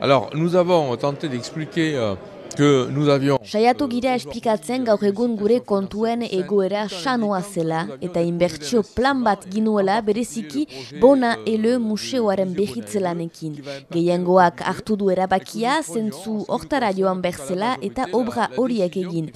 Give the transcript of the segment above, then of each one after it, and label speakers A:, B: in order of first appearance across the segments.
A: Alors, nous avons tenté d'expliquer
B: Saiatu gira esplikatzen gaur egun gure kontuen egoera sanoa zela eta inbertsio plan bat ginuela bereziki bona ele museoaren behitzelanekin. Gehiengoak hartu du erabakia, zentzu hortara joan berzela eta obra horiek egin.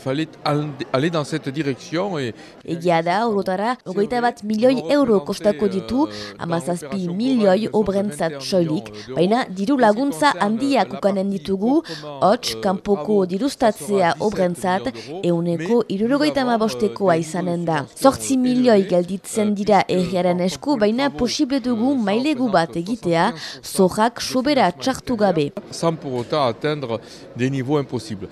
B: Egia da, orotara, hogeita bat milioi euro kostako ditu, amazazpi milioi obrentzat soilik, baina diru laguntza handiak ukanen ditugu, hots, kanpoko dirustatzea obrentzat, euneko irurogeita bostekoa izanen da. Zortzi milioi gelditzen dira erriaren esku, baina posible dugu mailegu bat egitea, zorrak sobera txartu gabe.
A: sans pour autant atteindre des niveaux impossibles.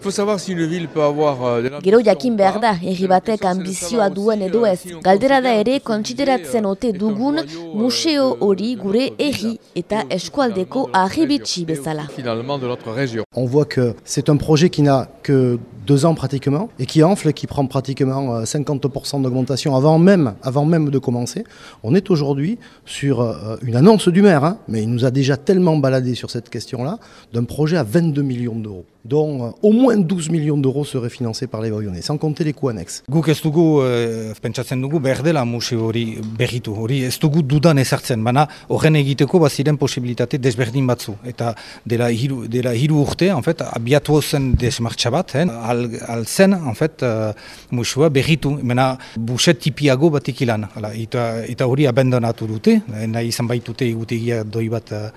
A: Il faut savoir si une ville peut avoir euh, des
B: Gero jakin behar da, herri batek ambizioa duen edo ez. Galdera da ere, kontsideratzen ote dugun museo hori gure herri eta eskualdeko ahibitsi bezala.
A: finalement de notre région.
C: On voit que c'est un projet qui n'a que deux ans pratiquement et qui enfle, qui prend pratiquement euh, 50% d'augmentation avant même, avant même de commencer. On est aujourd'hui sur euh, une annonce du maire, hein, mais il nous a déjà tellement baladé sur cette question-là, d'un projet à 22 millions d'euros, dont euh, au moins 12 millions d'euros seraient financés par les Bayonnais, sans compter les coûts annexes.
D: Guk ez dugu, eh, pentsatzen dugu, behar dela museo hori berritu, hori ez dugu dudan ezartzen, baina horren egiteko baziren posibilitate desberdin batzu. Eta dela hiru, dela hiru urte, en fait, abiatu zen desmartxa bat, eh, al, al zen, en fait, uh, museoa berritu, mena buset tipiago batik ilan. Hala, eta, eta hori abandonatu dute, nahi izan baitute egutegia doi bat uh,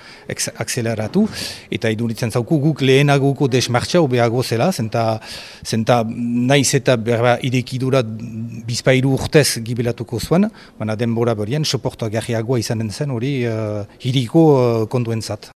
D: akseleratu, eta iduritzen zauku guk lehenaguko desmartxa hobeago zela, zenta, zenta naiz eta berba irekidura bizpairu urtez gibelatuko zuen, baina denbora berien soportoagarriagoa izanen zen hori uh, hiriko uh, konduentzat.